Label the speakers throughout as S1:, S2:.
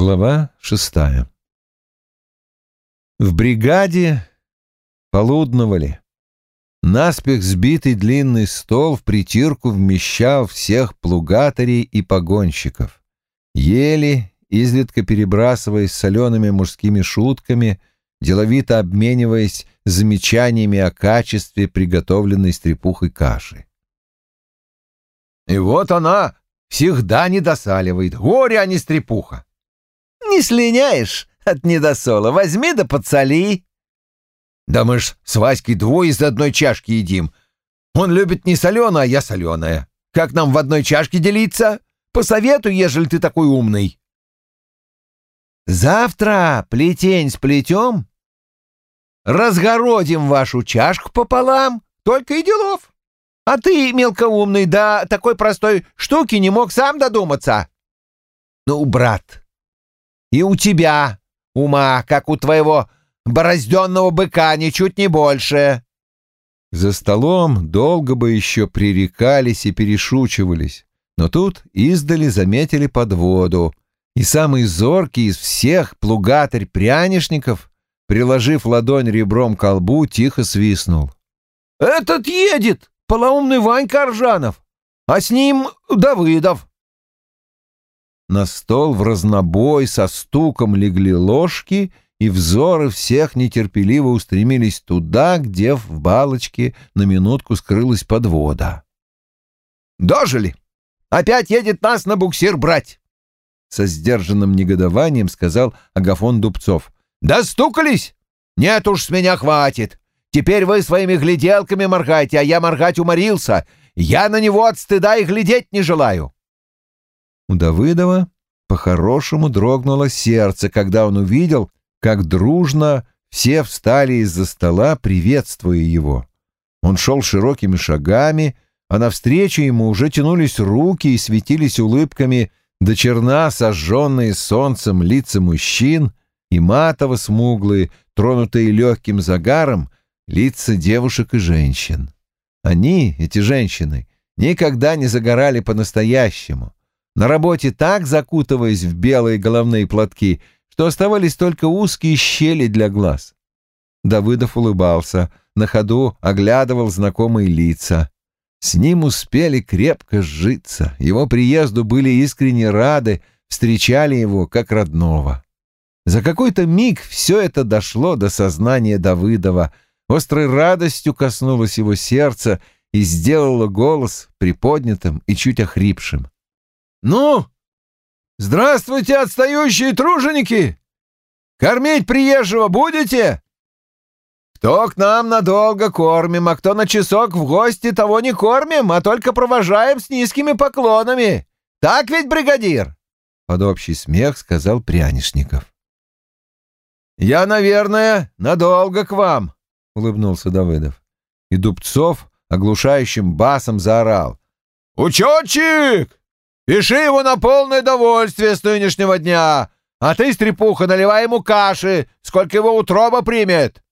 S1: Глава шестая В бригаде полудновали. Наспех сбитый длинный стол в притирку вмещал всех плугатарей и погонщиков. Ели, изредка перебрасываясь солеными мужскими шутками, деловито обмениваясь замечаниями о качестве приготовленной стрепухой каши.
S2: «И вот она всегда недосаливает. Горе, а не стрепуха!»
S3: «Не слиняешь от недосола. Возьми да подсоли!»
S2: «Да мы ж с Васькой двое из одной чашки едим. Он любит не соленое, а я соленое. Как нам в одной чашке делиться? Посоветуй, ежели ты такой умный».
S3: «Завтра плетень сплетем, разгородим вашу чашку пополам, только и делов. А ты, мелкоумный, да такой простой штуки не мог сам додуматься. Ну, брат, и у тебя ума, как у твоего борозденного быка, ничуть не больше.
S1: За столом долго бы еще пререкались и перешучивались, но тут издали заметили подводу, и самый зоркий из всех плугатарь прянишников, приложив ладонь ребром к колбу, тихо свистнул.
S2: «Этот едет, полоумный Ванька Аржанов, а с ним Давыдов».
S1: На стол в разнобой со стуком легли ложки, и взоры всех нетерпеливо устремились туда, где в балочке на минутку скрылась подвода.
S2: «Дожили! Опять едет нас на буксир брать!»
S1: Со сдержанным негодованием сказал Агафон Дубцов.
S2: «Достукались? Нет уж, с меня хватит. Теперь вы своими гляделками моргайте, а я моргать уморился. Я на него от стыда и глядеть не желаю».
S1: У Давыдова по-хорошему дрогнуло сердце, когда он увидел, как дружно все встали из-за стола, приветствуя его. Он шел широкими шагами, а навстречу ему уже тянулись руки и светились улыбками до черна сожженные солнцем лица мужчин и матово-смуглые, тронутые легким загаром, лица девушек и женщин. Они, эти женщины, никогда не загорали по-настоящему — на работе так закутываясь в белые головные платки, что оставались только узкие щели для глаз. Давыдов улыбался, на ходу оглядывал знакомые лица. С ним успели крепко сжиться, его приезду были искренне рады, встречали его как родного. За какой-то миг все это дошло до сознания Давыдова, острой радостью коснулось его сердца и сделало голос приподнятым и чуть охрипшим.
S2: «Ну, здравствуйте, отстающие труженики! Кормить приезжего будете? Кто к нам надолго кормим, а кто на часок в гости, того не кормим, а только провожаем с низкими поклонами. Так ведь, бригадир?»
S1: Под общий смех сказал Прянишников.
S2: «Я, наверное, надолго к вам», — улыбнулся Давыдов.
S1: И Дубцов оглушающим басом заорал.
S2: «Учетчик! Пиши его на полное довольствие с нынешнего дня, а ты, стрепуха, наливай ему каши, сколько его утроба примет.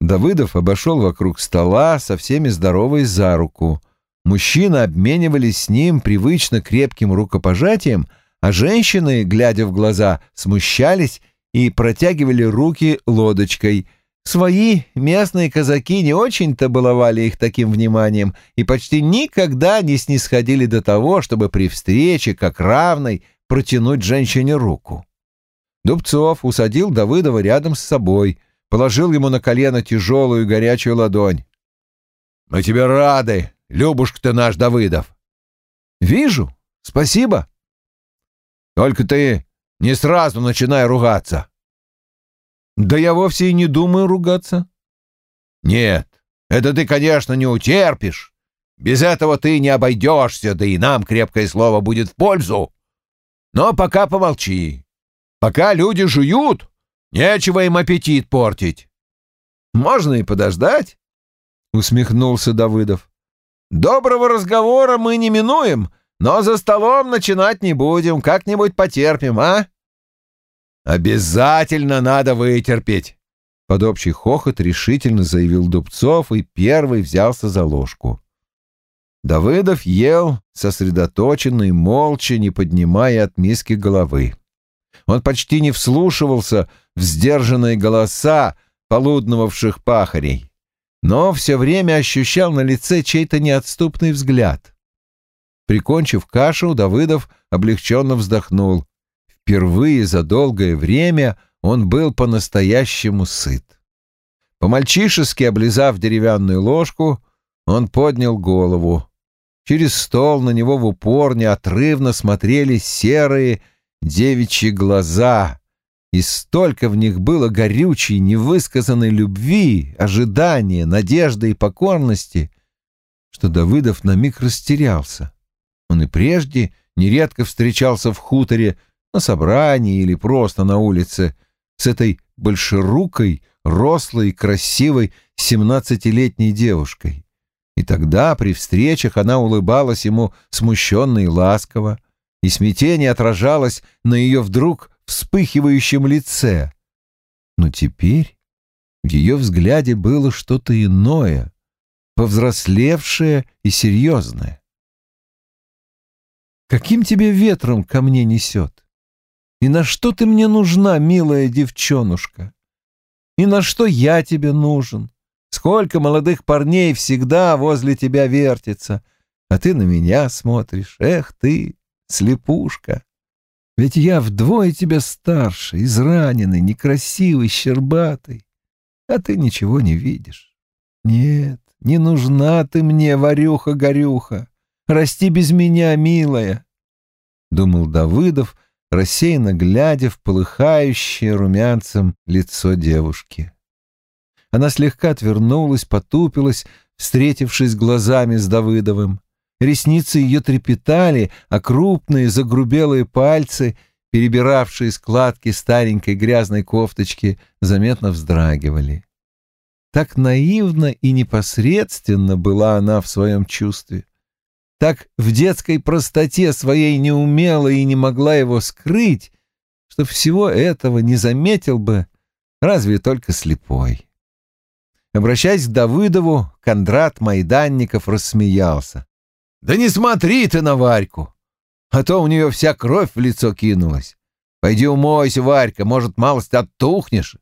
S1: Давыдов обошел вокруг стола, со всеми здоровой за руку. Мужчины обменивались с ним привычно крепким рукопожатием, а женщины, глядя в глаза, смущались и протягивали руки лодочкой — Свои местные казаки не очень-то баловали их таким вниманием и почти никогда не снисходили до того, чтобы при встрече, как равной, протянуть женщине руку. Дубцов усадил Давыдова рядом с собой, положил ему на колено тяжелую горячую ладонь.
S2: «Мы тебе рады, Любушка ты наш Давыдов!»
S1: «Вижу, спасибо!»
S2: «Только ты не сразу начинай ругаться!»
S1: Да я вовсе и не думаю ругаться.
S2: Нет, это ты, конечно, не утерпишь. Без этого ты не обойдешься, да и нам крепкое слово будет в пользу. Но пока помолчи. Пока люди жуют, нечего им аппетит портить.
S1: Можно и подождать, — усмехнулся Давыдов. Доброго разговора мы не минуем, но за столом начинать не будем, как-нибудь потерпим, а?
S2: «Обязательно надо вытерпеть!»
S1: Под общий хохот решительно заявил Дубцов и первый взялся за ложку. Давыдов ел, сосредоточенно и молча, не поднимая от миски головы. Он почти не вслушивался в сдержанные голоса полудновавших пахарей, но все время ощущал на лице чей-то неотступный взгляд. Прикончив кашу, Давыдов облегченно вздохнул. Впервые за долгое время он был по-настоящему сыт. По-мальчишески облизав деревянную ложку, он поднял голову. Через стол на него в упор неотрывно смотрели серые девичьи глаза, и столько в них было горючей, невысказанной любви, ожидания, надежды и покорности, что Давыдов на миг растерялся. Он и прежде нередко встречался в хуторе, на собрании или просто на улице, с этой большерукой, рослой красивой семнадцатилетней девушкой. И тогда при встречах она улыбалась ему смущенно и ласково, и смятение отражалось на ее вдруг вспыхивающем лице. Но теперь в ее взгляде было что-то иное, повзрослевшее и серьезное. «Каким тебе ветром ко мне несет? И на что ты мне нужна, милая девчонушка? И на что я тебе нужен? Сколько молодых парней всегда возле тебя вертится, а ты на меня смотришь. Эх ты, слепушка! Ведь я вдвое тебя старше, израненный, некрасивый, щербатый, а ты ничего не видишь. Нет, не нужна ты мне, варюха-горюха. Расти без меня, милая, — думал Давыдов, рассеянно глядя в полыхающее румянцем лицо девушки. Она слегка отвернулась, потупилась, встретившись глазами с Давыдовым. Ресницы ее трепетали, а крупные загрубелые пальцы, перебиравшие складки старенькой грязной кофточки, заметно вздрагивали. Так наивно и непосредственно была она в своем чувстве. Так в детской простоте своей не умела и не могла его скрыть, что всего этого не заметил бы разве только слепой. Обращаясь к Давыдову, Кондрат Майданников рассмеялся. «Да не смотри ты на Варьку, а то у нее вся кровь в лицо кинулась. Пойди умойся, Варька, может, малость оттухнешь.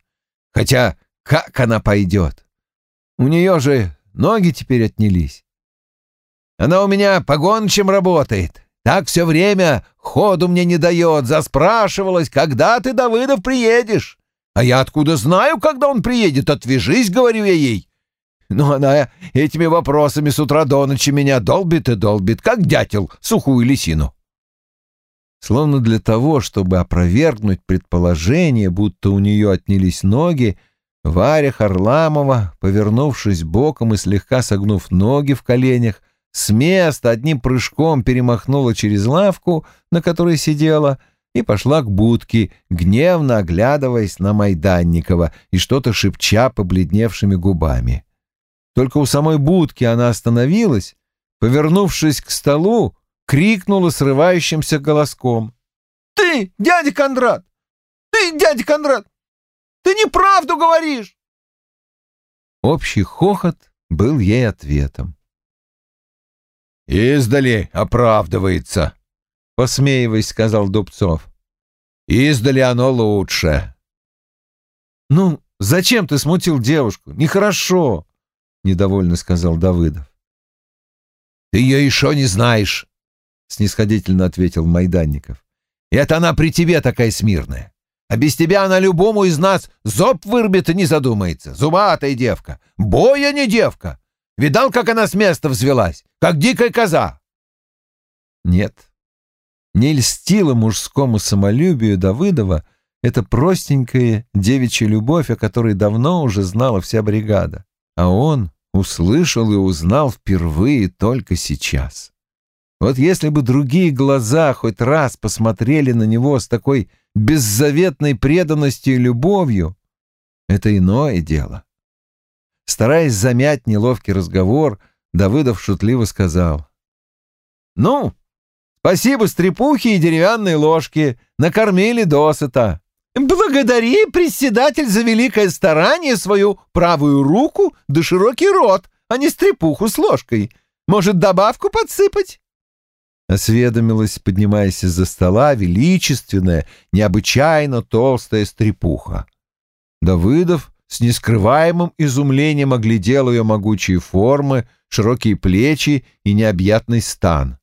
S1: Хотя как она пойдет? У нее же ноги теперь отнялись. Она у меня погончим работает. Так все время ходу мне не дает. Заспрашивалась, когда ты, Давыдов, приедешь. А я откуда знаю, когда он приедет? Отвяжись, говорю я ей. Но она этими вопросами с утра до ночи меня долбит и долбит, как дятел сухую лисину. Словно для того, чтобы опровергнуть предположение, будто у нее отнялись ноги, Варя Харламова, повернувшись боком и слегка согнув ноги в коленях, с места одним прыжком перемахнула через лавку, на которой сидела, и пошла к будке, гневно оглядываясь на Майданникова и что-то шепча побледневшими губами. Только у самой будки она остановилась, повернувшись к столу, крикнула срывающимся голоском. «Ты, дядя Кондрат! Ты, дядя Кондрат! Ты неправду говоришь!» Общий хохот был ей ответом.
S2: «Издали оправдывается», — посмеиваясь, сказал Дубцов. «Издали оно лучше».
S1: «Ну, зачем ты смутил девушку? Нехорошо», — недовольно сказал Давыдов.
S2: «Ты ее еще не знаешь», — снисходительно ответил Майданников. «Это она при тебе такая смирная. А без тебя она любому из нас зоб вырубит и не задумается. Зубатая девка. Боя не девка. Видал, как она с места взвелась? Как дикая коза!»
S1: Нет, не льстила мужскому самолюбию Давыдова эта простенькая девичья любовь, о которой давно уже знала вся бригада. А он услышал и узнал впервые только сейчас. Вот если бы другие глаза хоть раз посмотрели на него с такой беззаветной преданностью и любовью, это иное дело. Стараясь замять неловкий разговор, Давыдов шутливо сказал. «Ну, спасибо стрепухи и деревянные ложки, накормили досыта. Благодари, председатель, за великое старание свою правую руку да широкий рот, а не стрепуху с ложкой. Может, добавку подсыпать?» осведомилась, поднимаясь из-за стола, величественная, необычайно толстая стрепуха. Давыдов с нескрываемым изумлением оглядел ее могучие формы, широкие плечи и необъятный стан.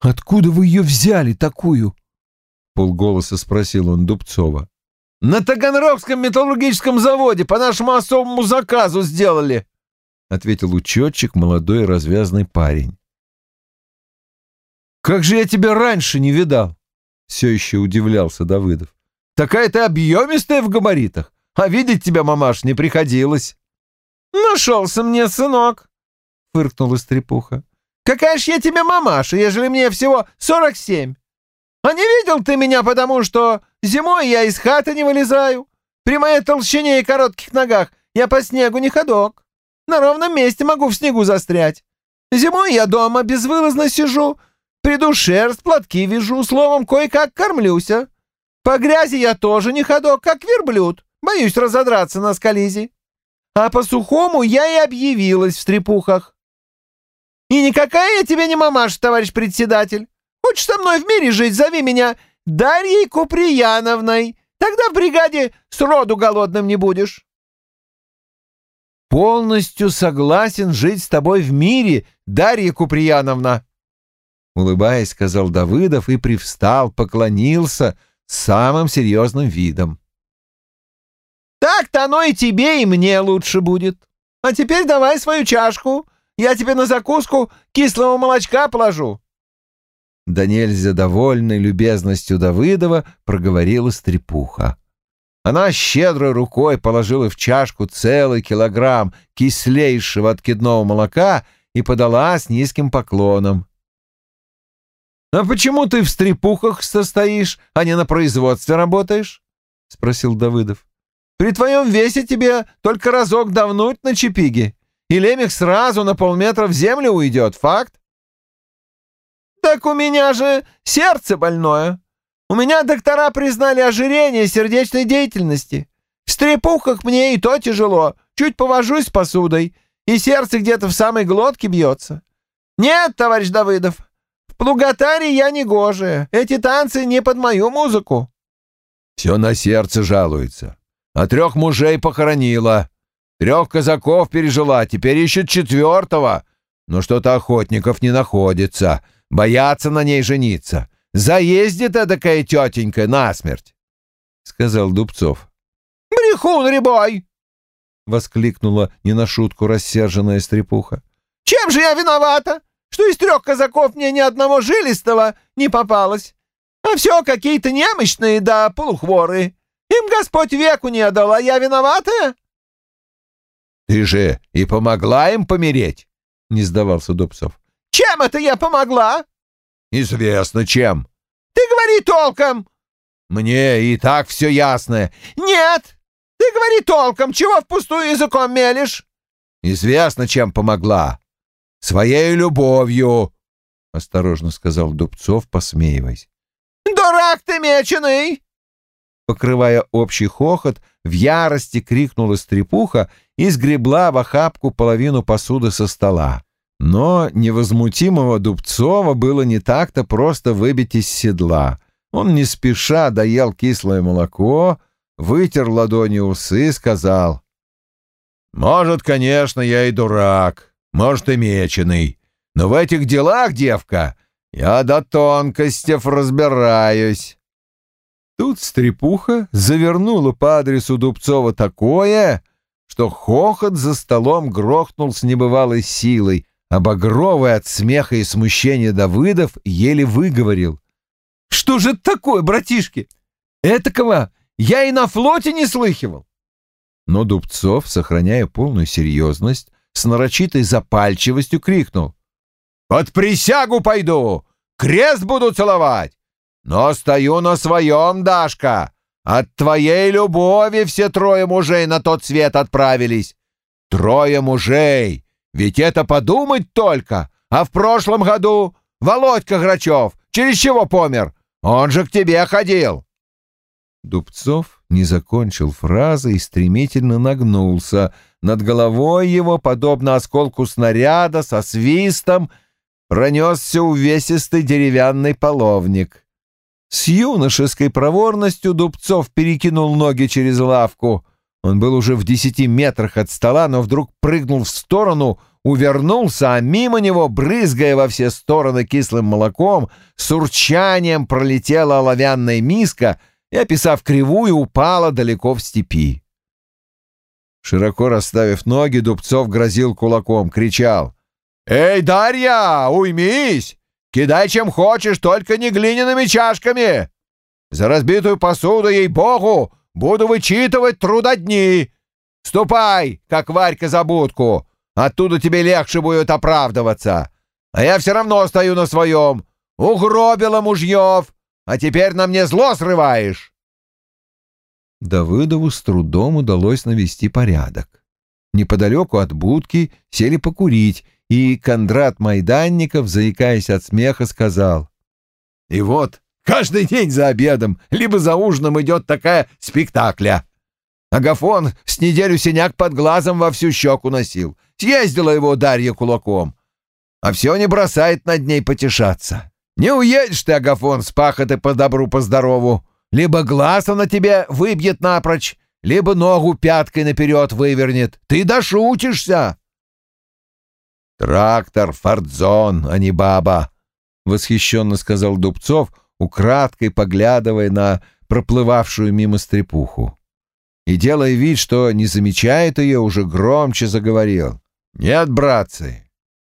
S1: «Откуда вы ее взяли такую?» — полголоса спросил он Дубцова.
S2: «На Таганрогском металлургическом заводе по нашему особому заказу сделали», — ответил учетчик, молодой развязный парень.
S1: «Как же я тебя раньше не видал?» — все еще удивлялся Давыдов. «Такая ты объемистая в габаритах, а видеть тебя, мамаш, не приходилось».
S3: «Нашелся мне сынок», — фыркнула стрепуха. «Какая ж я тебе мамаша, ежели мне всего сорок семь? А не видел ты меня, потому что зимой я из хаты не вылезаю. При моей толщине и коротких ногах я по снегу не ходок. На ровном месте могу в снегу застрять. Зимой я дома безвылазно сижу, Приду шерсть, платки вяжу, словом, кое-как кормлюся. По грязи я тоже не ходок, как верблюд. Боюсь разодраться на скализе. А по сухому я и объявилась в стрепухах. И никакая я тебе не мамаша, товарищ председатель. Хочешь со мной в мире жить, зови меня Дарьей Куприяновной. Тогда в бригаде сроду голодным не будешь.
S2: Полностью согласен жить с тобой в мире, Дарья Куприяновна,
S1: улыбаясь, сказал Давыдов и привстал, поклонился самым серьезным видом.
S3: «Так-то оно и тебе, и мне лучше будет. А теперь давай свою чашку, я тебе на закуску кислого молочка положу».
S1: Да нельзя довольной любезностью Давыдова проговорила стрепуха. Она щедрой рукой положила в чашку целый килограмм кислейшего откидного молока и подала с низким поклоном.
S2: «А почему ты в стрепухах состоишь, а не на производстве работаешь?» — спросил Давыдов. «При твоем весе тебе только разок давнуть на чепиге, и лемех сразу на полметра в землю уйдет, факт?»
S3: «Так у меня же сердце больное. У меня доктора признали ожирение сердечной деятельности. В стрепухах мне и то тяжело, чуть повожусь посудой, и сердце где-то в самой глотке бьется. Нет, товарищ Давыдов, в плугатаре я не гоже. Эти танцы не под мою музыку.
S2: Все на сердце жалуется. А трех мужей похоронила. Трех казаков пережила, теперь ищет четвертого. Но что-то охотников не находится. Боятся на ней жениться. Заездит такая тетенька насмерть, — сказал Дубцов.
S3: «Брехун рябой!»
S2: — воскликнула не на шутку рассерженная стрепуха.
S3: «Чем же я виновата? Что из трех казаков мне ни одного жилистого не попалось, а все какие-то немощные да полухворые. Им Господь веку не отдал, а я виноватая?»
S2: «Ты же и помогла им помереть?» — не сдавался Дубцов.
S3: «Чем это я помогла?»
S2: «Известно чем».
S3: «Ты говори толком!»
S2: «Мне и так все ясно».
S3: «Нет! Ты говори толком! Чего впустую языком мелешь?»
S2: «Известно, чем помогла своей любовью, — осторожно сказал Дубцов, посмеиваясь.
S3: — Дурак ты меченый!
S1: Покрывая общий хохот, в ярости крикнула стрепуха и сгребла в охапку половину посуды со стола. Но невозмутимого Дубцова было не так-то просто выбить из седла. Он не спеша доел кислое молоко, вытер ладони усы и сказал. «Может, конечно, я и дурак, может, и меченый. Но в этих делах, девка, я до тонкостей разбираюсь. Тут стрепуха завернула по адресу Дубцова такое, что хохот за столом грохнул с небывалой силой, а Багровый от смеха и смущения Давыдов еле выговорил. «Что же это такое, братишки? Этакого я и на флоте не слыхивал!» Но Дубцов, сохраняя полную серьезность, с нарочитой запальчивостью крикнул. «Под присягу пойду! Крест буду целовать! Но стою на своем, Дашка! От твоей любови все трое мужей на тот свет отправились! Трое мужей! Ведь это подумать только! А в прошлом году Володька Грачев через чего помер? Он же к тебе ходил!» Дубцов не закончил фразы и стремительно нагнулся. Над головой его, подобно осколку снаряда, со свистом, пронесся увесистый деревянный половник. С юношеской проворностью Дубцов перекинул ноги через лавку. Он был уже в десяти метрах от стола, но вдруг прыгнул в сторону, увернулся, а мимо него, брызгая во все стороны кислым молоком, с урчанием пролетела оловянная миска и, описав кривую, упала далеко в степи. Широко расставив ноги, Дубцов грозил кулаком, кричал. «Эй, Дарья, уймись! Кидай чем хочешь, только не глиняными чашками! За разбитую посуду, ей-богу, буду вычитывать трудодни! Ступай, как Варька за будку, оттуда тебе легче будет оправдываться! А я все равно стою на своем! Угробила мужьев, а теперь на мне зло срываешь!» Давыдову с трудом удалось навести порядок. Неподалеку от будки сели покурить, и Кондрат Майданников, заикаясь от смеха, сказал. «И вот каждый день за обедом, либо за ужином идет такая спектакля. Агафон с неделю синяк под глазом во всю щеку носил. Съездила его Дарья кулаком. А все не бросает над ней потешаться. Не уедешь ты, Агафон, с пахоты по добру, по здорову. Либо глаз она тебе выбьет напрочь, либо ногу пяткой наперед вывернет. Ты дошутишься. «Трактор, фордзон, а не баба», — восхищенно сказал Дубцов, украдкой поглядывая на проплывавшую мимо стрепуху. И, делая вид, что не замечает ее, уже громче заговорил. «Нет, братцы,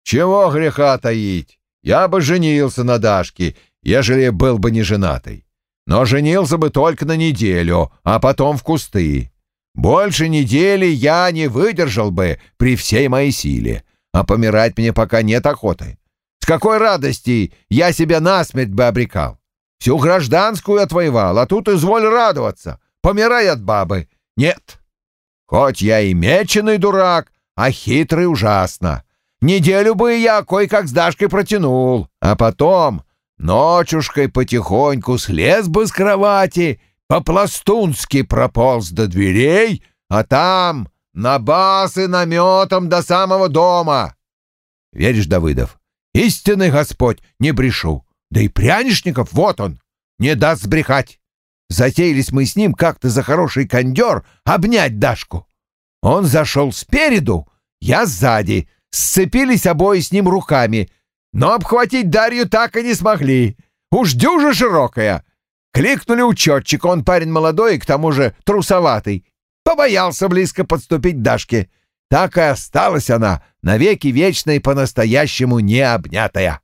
S1: чего греха таить? Я бы женился на Дашке, ежели был бы не женатый но женился бы только на неделю, а потом в кусты. Больше недели я не выдержал бы при всей моей силе, а помирать мне пока нет охоты. С какой радости я себя насмерть бы обрекал. Всю гражданскую отвоевал, а тут изволь радоваться. Помирай от бабы. Нет. Хоть я и меченый дурак, а хитрый ужасно. Неделю бы я кое-как с Дашкой протянул, а потом Ночушкой потихоньку слез бы с кровати, по-пластунски прополз до дверей, а там на басы наметом до самого дома. Веришь, Давыдов, истинный Господь, не брешу. Да и прянишников, вот он, не даст сбрехать. Затеялись мы с ним как-то за хороший кондер обнять Дашку. Он зашел спереду, я сзади, сцепились обои с ним руками — но обхватить Дарью так и не смогли. Уж дюжа широкая. Кликнули учетчик, он парень молодой и к тому же трусоватый. Побоялся близко подступить к Дашке. Так и осталась она, навеки вечная и по-настоящему не обнятая.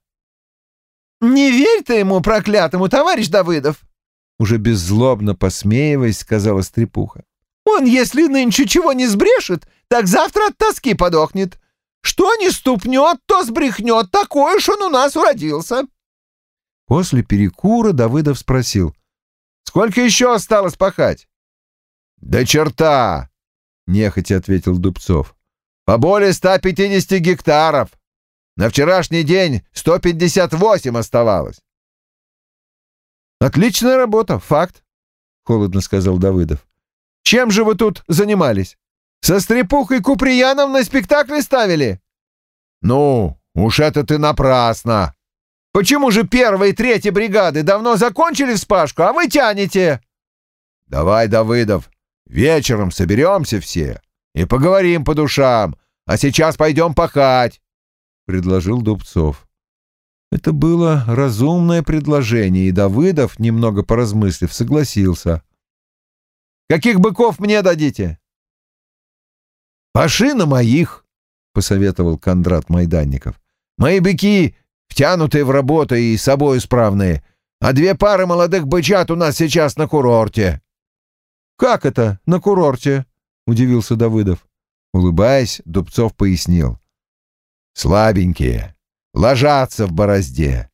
S3: «Не верь ты ему, проклятому, товарищ Давыдов!» Уже беззлобно посмеиваясь, сказала стрепуха. «Он, если нынче чего не сбрешет, так завтра от тоски подохнет. Что не ступнет, то сбрехнет. Такой уж он у нас уродился.
S1: После перекура Давыдов спросил. «Сколько еще осталось пахать?» «Да черта!» — нехотя ответил Дубцов. «По более 150 гектаров. На вчерашний день 158 оставалось». «Отличная работа, факт», — холодно сказал Давыдов. «Чем же вы тут занимались?» Со стрепухой Куприяновной спектакли ставили?» «Ну, уж это ты напрасно!» «Почему же первая и третья бригады давно закончили вспашку, а вы тянете?» «Давай, Давыдов, вечером соберемся все и поговорим по душам, а сейчас пойдем пахать», — предложил Дубцов. Это было разумное предложение, и Давыдов, немного поразмыслив, согласился. «Каких быков мне дадите?» «Паши на моих», — посоветовал Кондрат Майданников. «Мои быки втянутые в работу и собой справные, а две пары молодых бычат у нас сейчас на курорте». «Как это на курорте?» — удивился Давыдов. Улыбаясь, Дубцов пояснил. «Слабенькие, ложатся в борозде.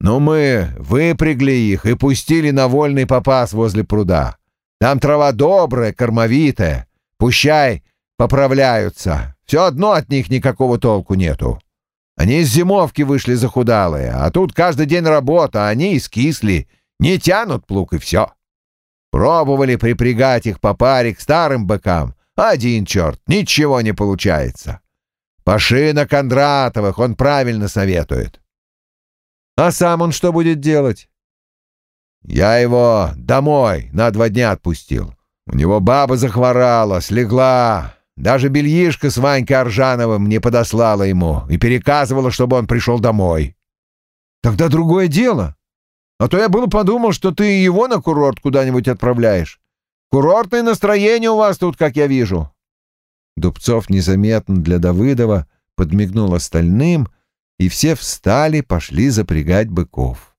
S1: Но мы выпрягли их и пустили на вольный попас возле пруда. Там трава добрая, кормовитая. Пущай поправляются. Все одно от них никакого толку нету. Они из зимовки вышли захудалые, а тут каждый день работа, а они искисли, не тянут плуг и все. Пробовали припрягать их по паре к старым быкам. Один черт, ничего не получается. Пашина Кондратовых он правильно советует. А сам он что будет делать? Я его домой на два дня отпустил. У него баба захворала, слегла. Даже бельишко с Ванькой Аржановым не подослала ему и переказывала, чтобы он пришел домой.
S2: Тогда другое дело. А то я было подумал, что ты его на курорт куда-нибудь отправляешь. Курортное настроение у вас тут, как я вижу.
S1: Дубцов незаметно для Давыдова подмигнул остальным, и все встали, пошли запрягать быков.